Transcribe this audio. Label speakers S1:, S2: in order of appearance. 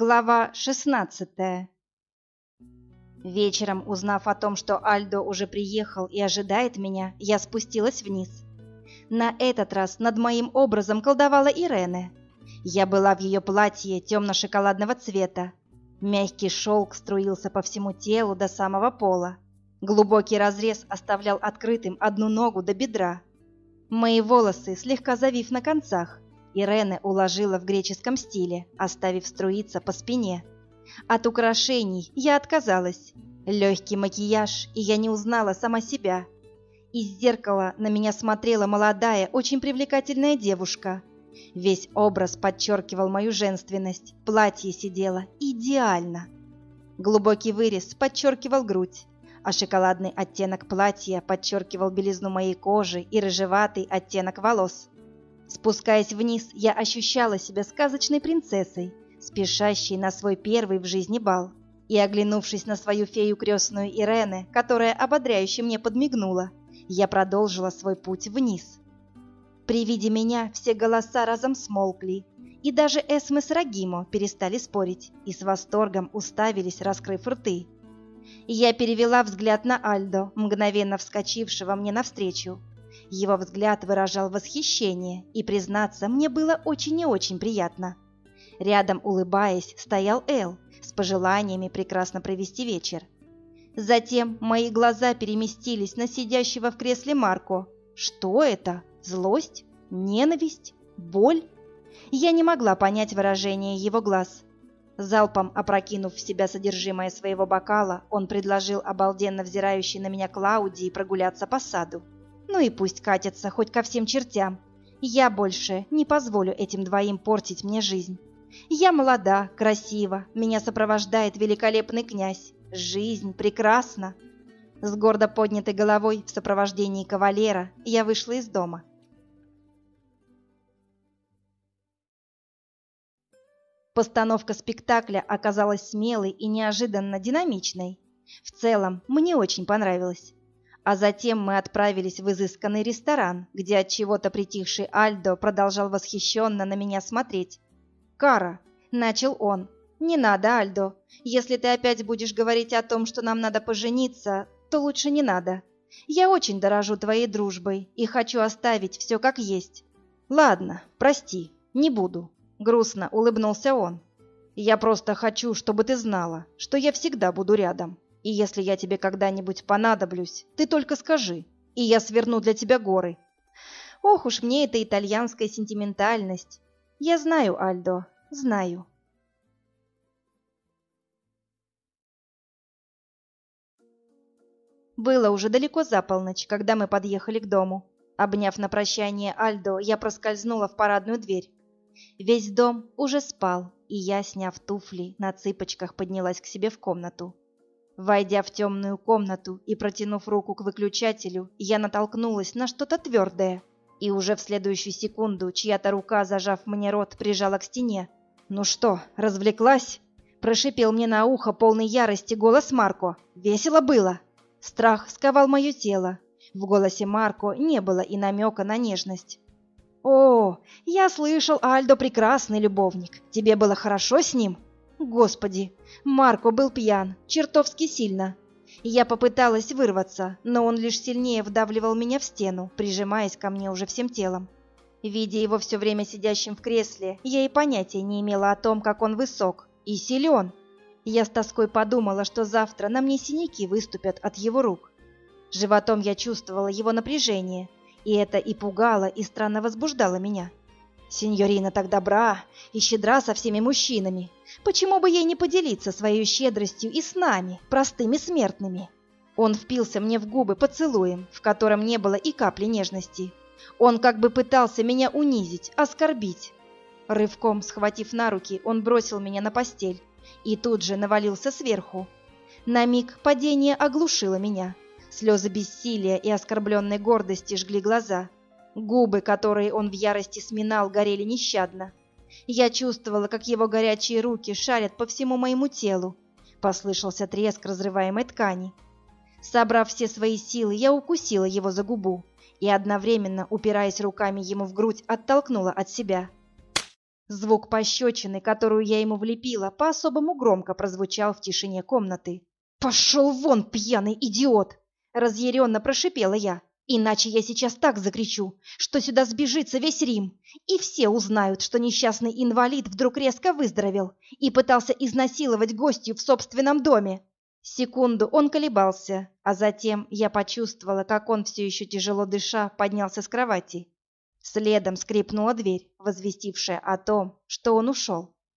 S1: Глава 16 Вечером, узнав о том, что Альдо уже приехал и ожидает меня, я спустилась вниз. На этот раз над моим образом колдовала Ирене. Я была в ее платье темно-шоколадного цвета. Мягкий шелк струился по всему телу до самого пола. Глубокий разрез оставлял открытым одну ногу до бедра. Мои волосы, слегка завив на концах, Ирене уложила в греческом стиле, оставив струиться по спине. От украшений я отказалась. Легкий макияж, и я не узнала сама себя. Из зеркала на меня смотрела молодая, очень привлекательная девушка. Весь образ подчеркивал мою женственность, платье сидело идеально. Глубокий вырез подчеркивал грудь, а шоколадный оттенок платья подчеркивал белизну моей кожи и рыжеватый оттенок волос. Спускаясь вниз, я ощущала себя сказочной принцессой, спешащей на свой первый в жизни бал. И, оглянувшись на свою фею крестную Ирене, которая ободряюще мне подмигнула, я продолжила свой путь вниз. При виде меня все голоса разом смолкли, и даже Эсме с Рагимо перестали спорить и с восторгом уставились, раскрыв рты. Я перевела взгляд на Альдо, мгновенно вскочившего мне навстречу, его взгляд выражал восхищение, и, признаться, мне было очень и очень приятно. Рядом, улыбаясь, стоял Эл с пожеланиями прекрасно провести вечер. Затем мои глаза переместились на сидящего в кресле Марко. Что это? Злость? Ненависть? Боль? Я не могла понять выражение его глаз. Залпом опрокинув в себя содержимое своего бокала, он предложил обалденно взирающей на меня Клаудии прогуляться по саду. Ну и пусть катятся хоть ко всем чертям. Я больше не позволю этим двоим портить мне жизнь. Я молода, красива, меня сопровождает великолепный князь. Жизнь прекрасна. С гордо поднятой головой в сопровождении кавалера я вышла из дома. Постановка спектакля оказалась смелой и неожиданно динамичной. В целом, мне очень понравилось. А затем мы отправились в изысканный ресторан, где от чего-то притихший Альдо продолжал восхищенно на меня смотреть. «Кара», — начал он, — «не надо, Альдо. Если ты опять будешь говорить о том, что нам надо пожениться, то лучше не надо. Я очень дорожу твоей дружбой и хочу оставить все как есть». «Ладно, прости, не буду», — грустно улыбнулся он. «Я просто хочу, чтобы ты знала, что я всегда буду рядом». И если я тебе когда-нибудь понадоблюсь, ты только скажи, и я сверну для тебя горы. Ох уж мне эта итальянская сентиментальность. Я знаю, Альдо, знаю. Было уже далеко за полночь, когда мы подъехали к дому. Обняв на прощание Альдо, я проскользнула в парадную дверь. Весь дом уже спал, и я, сняв туфли, на цыпочках поднялась к себе в комнату. Войдя в темную комнату и протянув руку к выключателю, я натолкнулась на что-то твердое. И уже в следующую секунду чья-то рука, зажав мне рот, прижала к стене. «Ну что, развлеклась?» Прошипел мне на ухо полный ярости голос Марко. «Весело было!» Страх сковал мое тело. В голосе Марко не было и намека на нежность. «О, я слышал, Альдо прекрасный любовник. Тебе было хорошо с ним?» Господи, Марко был пьян, чертовски сильно. Я попыталась вырваться, но он лишь сильнее вдавливал меня в стену, прижимаясь ко мне уже всем телом. Видя его все время сидящим в кресле, я и понятия не имела о том, как он высок и силен. Я с тоской подумала, что завтра на мне синяки выступят от его рук. Животом я чувствовала его напряжение, и это и пугало, и странно возбуждало меня. Синьорина так добра и щедра со всеми мужчинами. Почему бы ей не поделиться своей щедростью и с нами, простыми смертными? Он впился мне в губы поцелуем, в котором не было и капли нежности. Он как бы пытался меня унизить, оскорбить. Рывком схватив на руки, он бросил меня на постель и тут же навалился сверху. На миг падение оглушило меня. Слезы бессилия и оскорбленной гордости жгли глаза. Губы, которые он в ярости сминал, горели нещадно. Я чувствовала, как его горячие руки шарят по всему моему телу. Послышался треск разрываемой ткани. Собрав все свои силы, я укусила его за губу и одновременно, упираясь руками ему в грудь, оттолкнула от себя. Звук пощечины, которую я ему влепила, по-особому громко прозвучал в тишине комнаты. «Пошел вон, пьяный идиот!» — разъяренно прошипела я. «Иначе я сейчас так закричу, что сюда сбежится весь Рим, и все узнают, что несчастный инвалид вдруг резко выздоровел и пытался изнасиловать гостью в собственном доме». Секунду он колебался, а затем я почувствовала, как он все еще тяжело дыша поднялся с кровати. Следом скрипнула дверь, возвестившая о том, что он ушел.